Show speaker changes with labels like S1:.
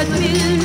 S1: what will